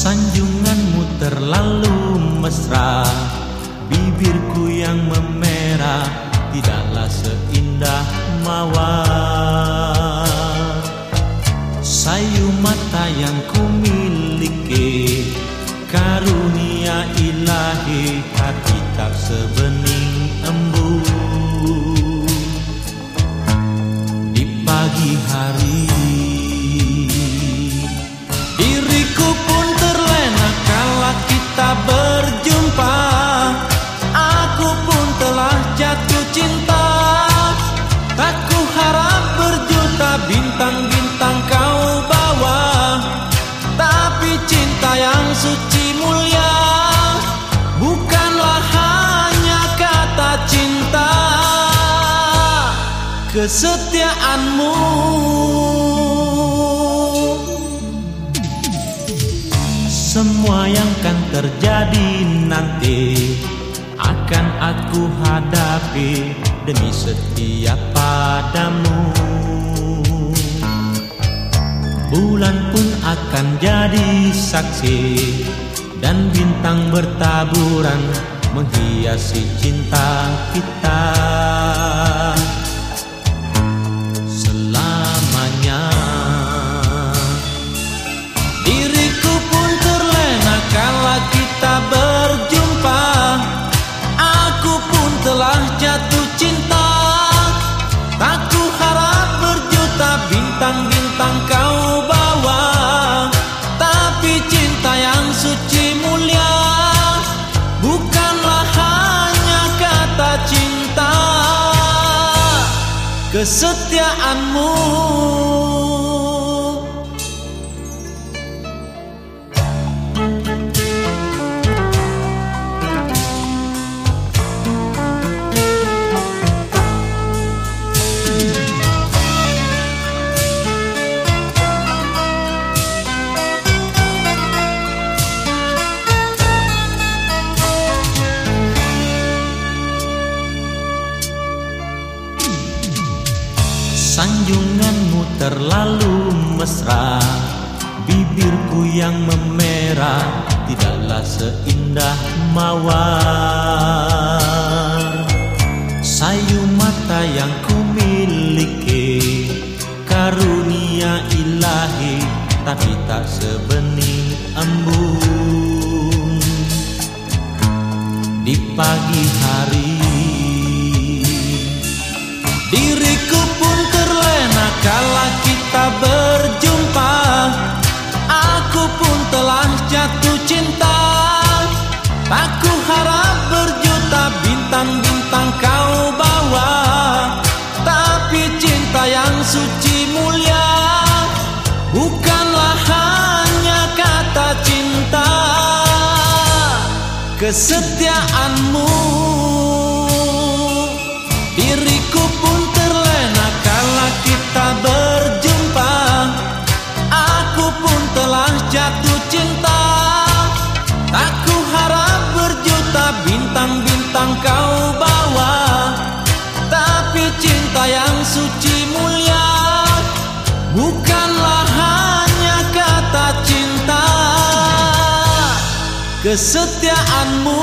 Sanjunganmu terlalu mesra. Bibirku yang memerah Tidaklah seindah mawar. Sayu mata yang ku miliki Karunia ilahi Hati tak sebening embun. Kesetiaanmu. Semua yang kan terjadi nanti Akan aku hadapi Demi setia padamu. Bulan pun akan jadi saksi Dan bintang bertaburan Menghiasi cinta kita bintang-bintang kau bawa Tapi cinta yang suci mulia. Bukanlah hanya kata cinta. Kesetiaanmu Sanjunganmu terlalu mesra. Bibirku yang memerah Tidaklah seindah mawar. Sayu mata yang ku miliki Karunia ilahi Tapi tak sebening embun. Di pagi hari Diriku bintang-bintang kau bawa Tapi cinta yang suci mulia. Bukanlah hanya kata cinta. Kesetiaanmu suci mulia Bukanlah hanya kata cinta. Kesetiaanmu